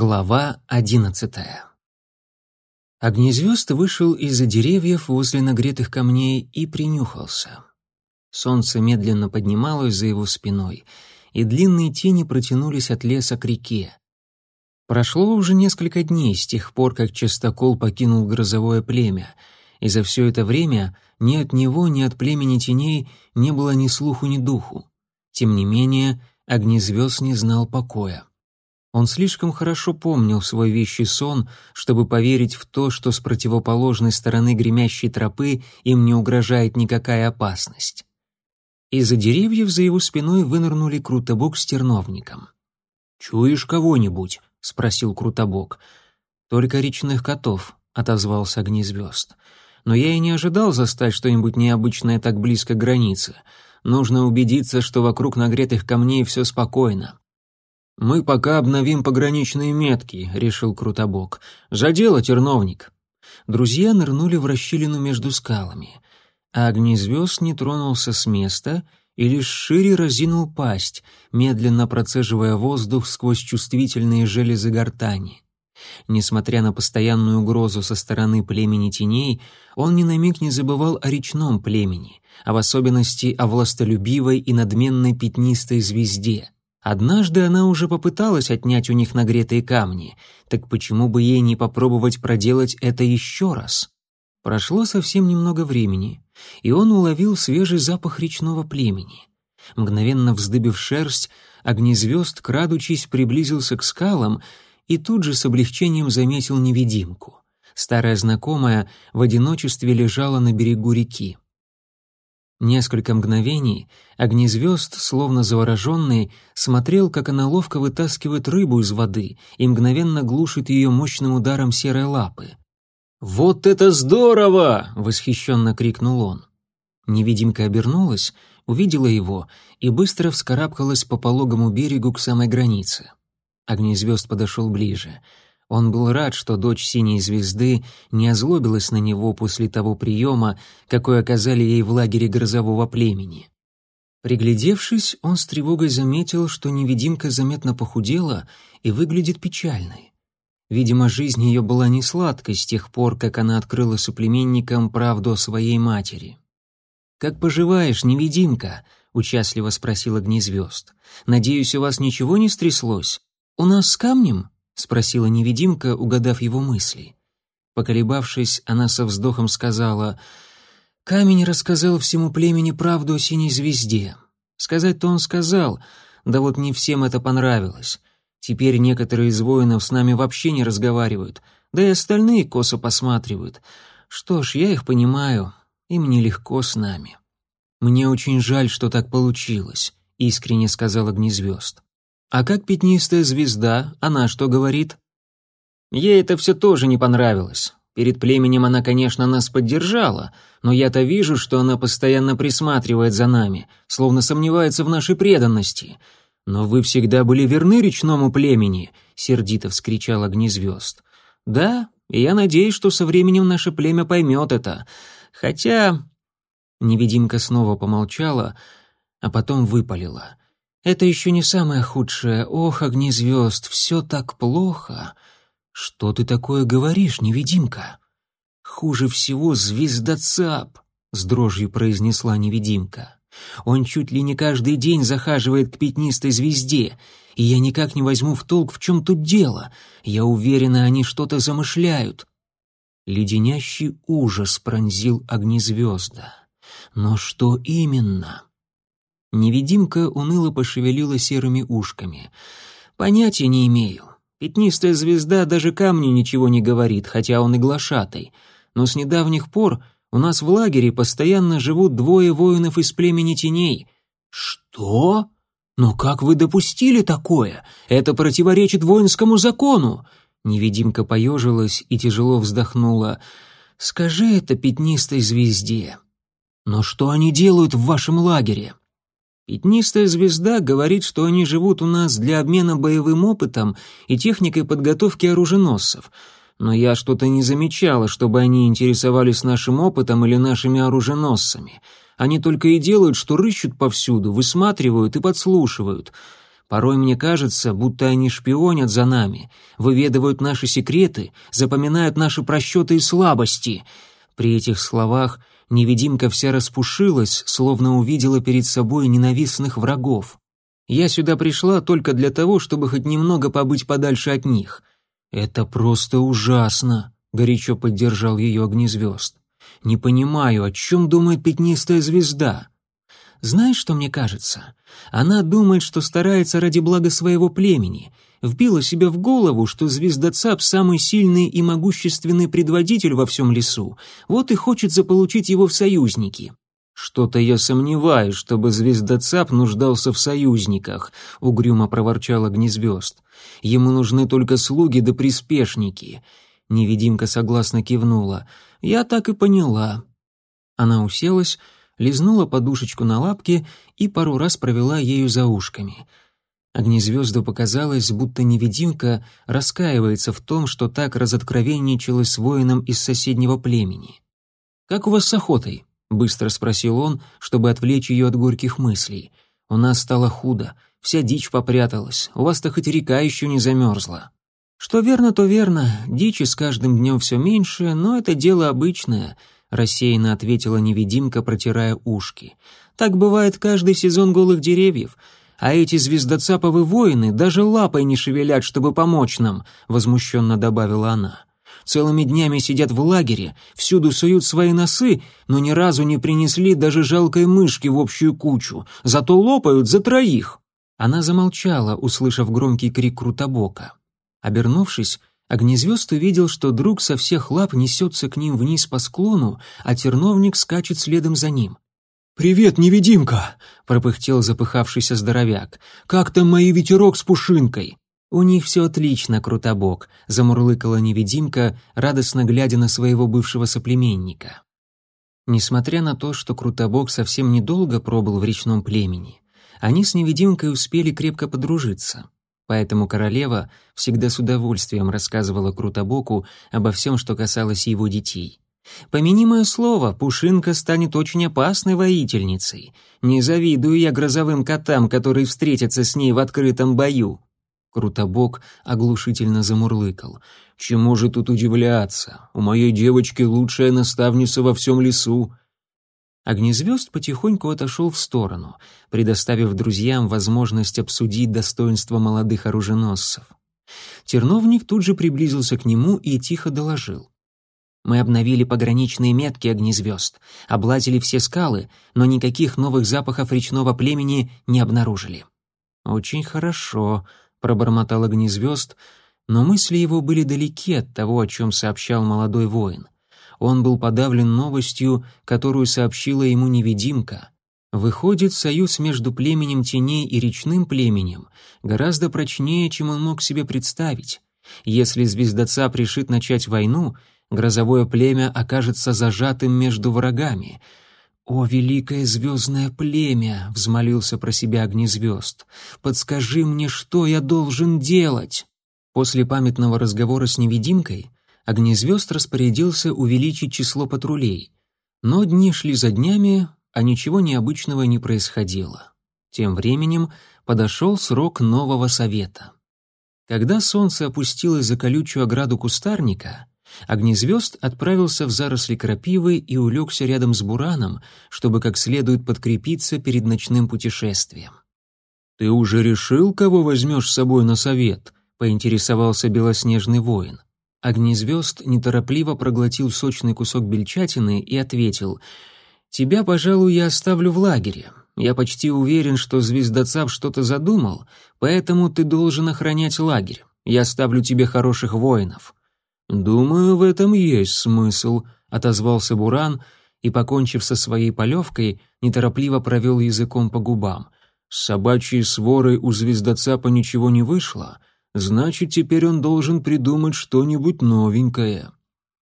Глава одиннадцатая Огнезвезд вышел из-за деревьев возле нагретых камней и принюхался. Солнце медленно поднималось за его спиной, и длинные тени протянулись от леса к реке. Прошло уже несколько дней с тех пор, как Частокол покинул грозовое племя, и за все это время ни от него, ни от племени теней не было ни слуху, ни духу. Тем не менее, Огнезвезд не знал покоя. Он слишком хорошо помнил свой вещий сон, чтобы поверить в то, что с противоположной стороны гремящей тропы им не угрожает никакая опасность. Из-за деревьев за его спиной вынырнули Крутобок с терновником. «Чуешь кого-нибудь?» — спросил Крутобок. «Только речных котов», — отозвался Огнезвезд. «Но я и не ожидал застать что-нибудь необычное так близко к границе. Нужно убедиться, что вокруг нагретых камней все спокойно. «Мы пока обновим пограничные метки», — решил Крутобок. «За дело, терновник». Друзья нырнули в расщелину между скалами. А огнезвезд не тронулся с места и лишь шире разинул пасть, медленно процеживая воздух сквозь чувствительные железы гортани. Несмотря на постоянную угрозу со стороны племени теней, он ни на миг не забывал о речном племени, а в особенности о властолюбивой и надменной пятнистой звезде — Однажды она уже попыталась отнять у них нагретые камни, так почему бы ей не попробовать проделать это еще раз? Прошло совсем немного времени, и он уловил свежий запах речного племени. Мгновенно вздыбив шерсть, огнезвезд, крадучись, приблизился к скалам и тут же с облегчением заметил невидимку. Старая знакомая в одиночестве лежала на берегу реки. Несколько мгновений огнезвезд, словно завороженный, смотрел, как она ловко вытаскивает рыбу из воды и мгновенно глушит ее мощным ударом серой лапы. «Вот это здорово!» — восхищенно крикнул он. Невидимка обернулась, увидела его и быстро вскарабкалась по пологому берегу к самой границе. Огнезвезд подошел ближе — он был рад, что дочь Синей Звезды не озлобилась на него после того приема, какой оказали ей в лагере грозового племени. Приглядевшись, он с тревогой заметил, что невидимка заметно похудела и выглядит печальной. Видимо, жизнь ее была не сладкой с тех пор, как она открыла соплеменникам правду о своей матери. «Как поживаешь, невидимка?» — участливо спросил огнезвезд. «Надеюсь, у вас ничего не стряслось? У нас с камнем?» спросила невидимка, угадав его мысли. Поколебавшись, она со вздохом сказала: "Камень рассказал всему племени правду о синей звезде. Сказать-то он сказал, да вот не всем это понравилось. Теперь некоторые из воинов с нами вообще не разговаривают, да и остальные косо посматривают. Что ж, я их понимаю, им нелегко с нами. Мне очень жаль, что так получилось", искренне сказала Огнезвезд. «А как пятнистая звезда? Она что говорит?» «Ей это все тоже не понравилось. Перед племенем она, конечно, нас поддержала, но я-то вижу, что она постоянно присматривает за нами, словно сомневается в нашей преданности. Но вы всегда были верны речному племени!» — сердито вскричал огнезвезд. «Да, и я надеюсь, что со временем наше племя поймет это. Хотя...» Невидимка снова помолчала, а потом выпалила. Это еще не самое худшее. Ох, огни звезд, все так плохо. Что ты такое говоришь, невидимка? Хуже всего звездоцап, с дрожью произнесла невидимка. Он чуть ли не каждый день захаживает к пятнистой звезде, и я никак не возьму в толк, в чем тут дело. Я уверена, они что-то замышляют. Леденящий ужас пронзил огни звезда. Но что именно? — Невидимка уныло пошевелила серыми ушками. «Понятия не имею. Пятнистая звезда даже камню ничего не говорит, хотя он и глашатый. Но с недавних пор у нас в лагере постоянно живут двое воинов из племени теней». «Что? Но как вы допустили такое? Это противоречит воинскому закону!» Невидимка поежилась и тяжело вздохнула. «Скажи это пятнистой звезде». «Но что они делают в вашем лагере?» Пятнистая звезда говорит, что они живут у нас для обмена боевым опытом и техникой подготовки оруженосцев. Но я что-то не замечала, чтобы они интересовались нашим опытом или нашими оруженосцами. Они только и делают, что рыщут повсюду, высматривают и подслушивают. Порой мне кажется, будто они шпионят за нами, выведывают наши секреты, запоминают наши просчеты и слабости. При этих словах Невидимка вся распушилась, словно увидела перед собой ненавистных врагов. Я сюда пришла только для того, чтобы хоть немного побыть подальше от них. Это просто ужасно, горячо поддержал ее огнезвезд. Не понимаю, о чем думает пятнистая звезда. Знаешь, что мне кажется? Она думает, что старается ради блага своего племени — вбило себе в голову, что звездоцап — самый сильный и могущественный предводитель во всем лесу, вот и хочет заполучить его в союзники. «Что-то я сомневаюсь, чтобы звездоцап нуждался в союзниках», — угрюмо проворчал огнезвезд. «Ему нужны только слуги да приспешники». Невидимка согласно кивнула. «Я так и поняла». Она уселась, лизнула подушечку на лапке и пару раз провела ею за ушками — Огни звезду показалось, будто невидимка раскаивается в том, что так разоткровенничалась с воином из соседнего племени. «Как у вас с охотой?» — быстро спросил он, чтобы отвлечь ее от горьких мыслей. «У нас стало худо, вся дичь попряталась, у вас-то хоть река еще не замерзла». «Что верно, то верно, дичи с каждым днем все меньше, но это дело обычное», — рассеянно ответила невидимка, протирая ушки. «Так бывает каждый сезон голых деревьев». «А эти звездоцаповы воины даже лапой не шевелят, чтобы помочь нам», — возмущенно добавила она. «Целыми днями сидят в лагере, всюду суют свои носы, но ни разу не принесли даже жалкой мышки в общую кучу, зато лопают за троих». Она замолчала, услышав громкий крик Крутобока. Обернувшись, Огнезвезд увидел, что друг со всех лап несется к ним вниз по склону, а терновник скачет следом за ним. «Привет, невидимка!» — пропыхтел запыхавшийся здоровяк. «Как там мои ветерок с пушинкой?» «У них все отлично, Крутобок», — замурлыкала невидимка, радостно глядя на своего бывшего соплеменника. Несмотря на то, что Крутобок совсем недолго пробыл в речном племени, они с невидимкой успели крепко подружиться. Поэтому королева всегда с удовольствием рассказывала Крутобоку обо всем, что касалось его детей. Помяни мое слово, Пушинка станет очень опасной воительницей. Не завидую я грозовым котам, которые встретятся с ней в открытом бою». Крутобок оглушительно замурлыкал. «Чему же тут удивляться? У моей девочки лучшая наставница во всем лесу». Огнезвезд потихоньку отошел в сторону, предоставив друзьям возможность обсудить достоинство молодых оруженосцев. Терновник тут же приблизился к нему и тихо доложил. Мы обновили пограничные метки огнезвезд, облазили все скалы, но никаких новых запахов речного племени не обнаружили. «Очень хорошо», — пробормотал огнезвезд, но мысли его были далеки от того, о чем сообщал молодой воин. Он был подавлен новостью, которую сообщила ему невидимка. Выходит, союз между племенем теней и речным племенем гораздо прочнее, чем он мог себе представить. Если звездоца пришит начать войну — Грозовое племя окажется зажатым между врагами. «О, великое звездное племя!» — взмолился про себя огнезвезд. «Подскажи мне, что я должен делать?» После памятного разговора с невидимкой огнезвезд распорядился увеличить число патрулей. Но дни шли за днями, а ничего необычного не происходило. Тем временем подошел срок нового совета. Когда солнце опустилось за колючую ограду кустарника, Огнезвезд отправился в заросли крапивы и улегся рядом с Бураном, чтобы как следует подкрепиться перед ночным путешествием. «Ты уже решил, кого возьмешь с собой на совет?» — поинтересовался белоснежный воин. Огнезвезд неторопливо проглотил сочный кусок бельчатины и ответил, «Тебя, пожалуй, я оставлю в лагере. Я почти уверен, что звездоцап что-то задумал, поэтому ты должен охранять лагерь. Я ставлю тебе хороших воинов». «Думаю, в этом есть смысл», — отозвался Буран и, покончив со своей полевкой, неторопливо провел языком по губам. «С собачьей сворой у звездоцапа ничего не вышло, значит, теперь он должен придумать что-нибудь новенькое».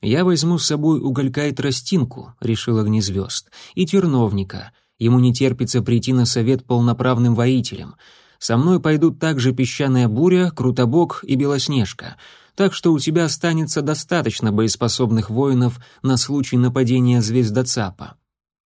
«Я возьму с собой уголька и тростинку», — решил Огнезвезд, — «и терновника. Ему не терпится прийти на совет полноправным воителям». Со мной пойдут также песчаная буря, Крутобок и Белоснежка, так что у тебя останется достаточно боеспособных воинов на случай нападения звездоцапа».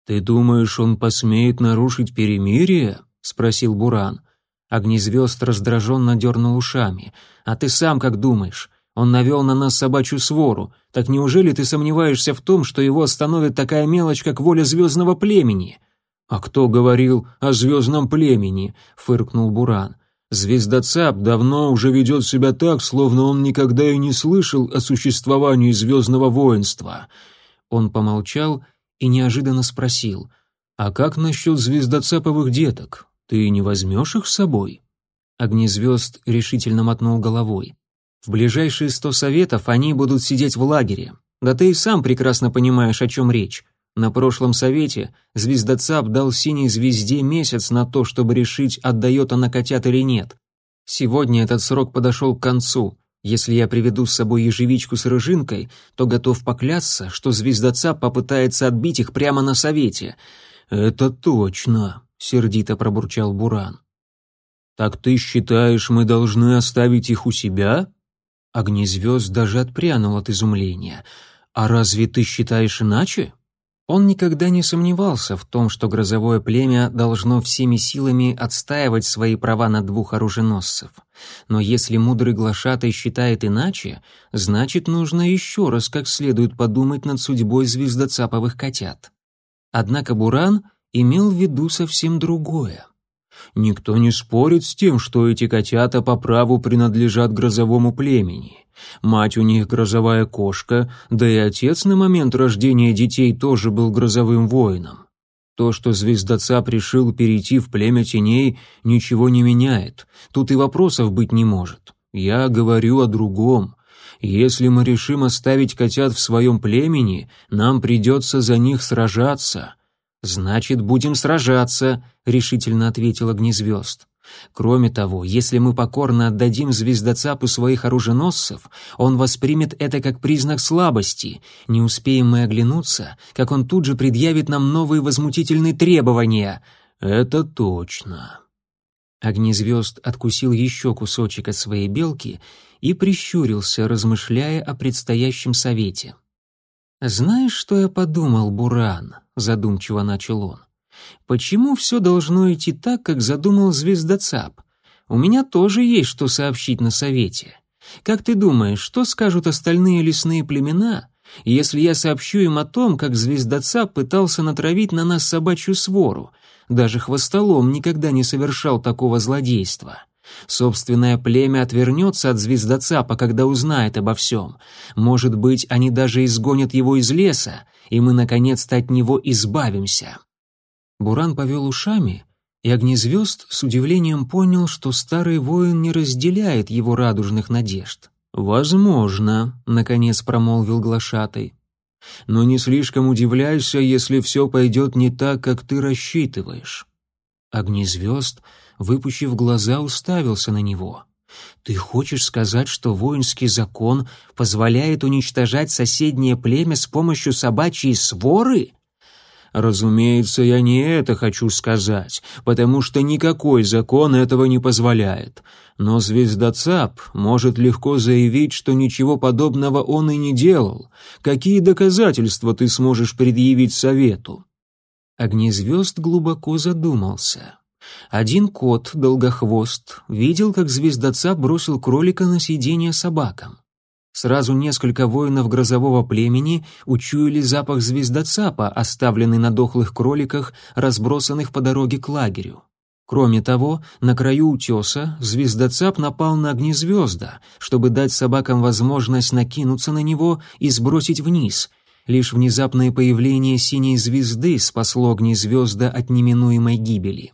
«Ты думаешь, он посмеет нарушить перемирие?» — спросил Буран. Огнезвезд раздраженно дернул ушами. «А ты сам как думаешь? Он навел на нас собачью свору. Так неужели ты сомневаешься в том, что его остановит такая мелочь, как воля звездного племени?» «А кто говорил о звездном племени?» — фыркнул Буран. «Звездоцап давно уже ведет себя так, словно он никогда и не слышал о существовании звездного воинства». Он помолчал и неожиданно спросил, «А как насчет звездоцаповых деток? Ты не возьмешь их с собой?» Огнезвезд решительно мотнул головой. «В ближайшие сто советов они будут сидеть в лагере. Да ты и сам прекрасно понимаешь, о чем речь. На прошлом совете звездоцап дал синей звезде месяц на то, чтобы решить, отдает она котят или нет. Сегодня этот срок подошел к концу. Если я приведу с собой ежевичку с рыжинкой, то готов поклясться, что звездоцап попытается отбить их прямо на совете. «Это точно», — сердито пробурчал Буран. «Так ты считаешь, мы должны оставить их у себя?» Огнезвезд даже отпрянул от изумления. «А разве ты считаешь иначе?» Он никогда не сомневался в том, что грозовое племя должно всеми силами отстаивать свои права на двух оруженосцев. Но если мудрый глашатай считает иначе, значит, нужно еще раз как следует подумать над судьбой звездоцаповых котят. Однако Буран имел в виду совсем другое. Никто не спорит с тем, что эти котята по праву принадлежат грозовому племени. Мать у них грозовая кошка, да и отец на момент рождения детей тоже был грозовым воином. То, что звездоца решил перейти в племя теней, ничего не меняет. Тут и вопросов быть не может. Я говорю о другом. Если мы решим оставить котят в своем племени, нам придется за них сражаться. «Значит, будем сражаться», — решительно ответил огнезвезд. Кроме того, если мы покорно отдадим звездоцапу своих оруженосцев, он воспримет это как признак слабости. Не успеем мы оглянуться, как он тут же предъявит нам новые возмутительные требования. Это точно. Огнезвезд откусил еще кусочек от своей белки и прищурился, размышляя о предстоящем совете. «Знаешь, что я подумал, Буран?» — задумчиво начал он. «Почему все должно идти так, как задумал звездоцап? У меня тоже есть что сообщить на совете. Как ты думаешь, что скажут остальные лесные племена, если я сообщу им о том, как звездоцап пытался натравить на нас собачью свору? Даже хвостолом никогда не совершал такого злодейства». Собственное племя отвернется от звездоцапа, когда узнает обо всем. Может быть, они даже изгонят его из леса, и мы, наконец-то, от него избавимся». Буран повел ушами, и Огнезвезд с удивлением понял, что старый воин не разделяет его радужных надежд. «Возможно», — наконец промолвил глашатый. «Но не слишком удивляйся, если все пойдет не так, как ты рассчитываешь». Огнезвезд — Выпущив глаза, уставился на него. «Ты хочешь сказать, что воинский закон позволяет уничтожать соседнее племя с помощью собачьей своры?» Разумеется, я не это хочу сказать, потому что никакой закон этого не позволяет. Но звездоцап может легко заявить, что ничего подобного он и не делал. Какие доказательства ты сможешь предъявить совету? Огнезвезд глубоко задумался. Один кот, долгохвост, видел, как звездоца бросил кролика на сиденье собакам. Сразу несколько воинов грозового племени учуяли запах звездоцапа, оставленный на дохлых кроликах, разбросанных по дороге к лагерю. Кроме того, на краю утеса звездоцап напал на огнезвезда, чтобы дать собакам возможность накинуться на него и сбросить вниз. Лишь внезапное появление синей звезды спасло огнезвезда от неминуемой гибели.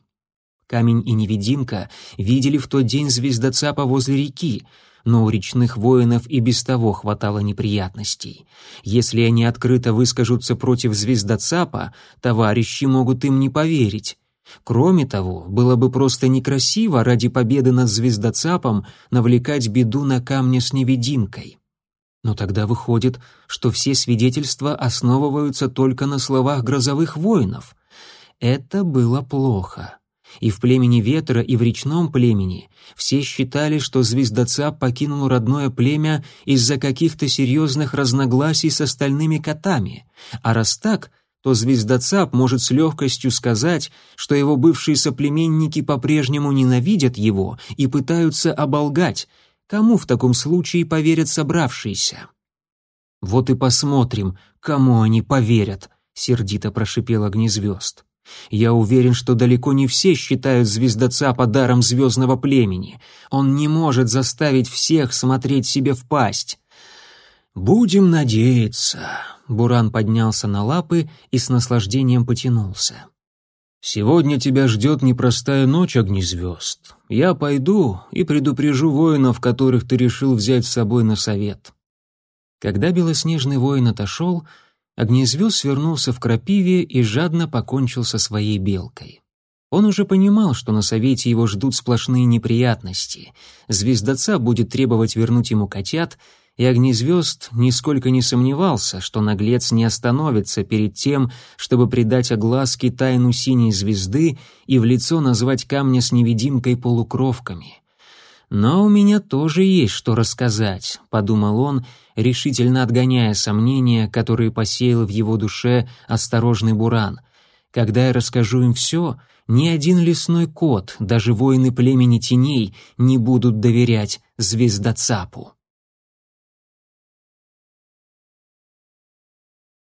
Камень и невидимка видели в тот день звездоцапа возле реки, но у речных воинов и без того хватало неприятностей. Если они открыто выскажутся против звездоцапа, товарищи могут им не поверить. Кроме того, было бы просто некрасиво ради победы над звездоцапом навлекать беду на камня с невидимкой. Но тогда выходит, что все свидетельства основываются только на словах грозовых воинов. Это было плохо. И в племени Ветра, и в речном племени все считали, что звездоца покинул родное племя из-за каких-то серьезных разногласий с остальными котами. А раз так, то звездоцап может с легкостью сказать, что его бывшие соплеменники по-прежнему ненавидят его и пытаются оболгать. Кому в таком случае поверят собравшиеся? «Вот и посмотрим, кому они поверят», — сердито прошипел огнезвезд. Я уверен, что далеко не все считают звездоца подаром звездного племени. Он не может заставить всех смотреть себе в пасть. «Будем надеяться», — Буран поднялся на лапы и с наслаждением потянулся. «Сегодня тебя ждет непростая ночь огнезвезд. Я пойду и предупрежу воинов, которых ты решил взять с собой на совет». Когда белоснежный воин отошел, Огнезвёз свернулся в крапиве и жадно покончил со своей белкой. Он уже понимал, что на совете его ждут сплошные неприятности. Звездоца будет требовать вернуть ему котят, и Огнезвезд нисколько не сомневался, что наглец не остановится перед тем, чтобы предать огласке тайну синей звезды и в лицо назвать камня с невидимкой полукровками. «Но у меня тоже есть что рассказать», — подумал он, решительно отгоняя сомнения, которые посеял в его душе осторожный буран. «Когда я расскажу им все, ни один лесной кот, даже воины племени теней, не будут доверять звездоцапу».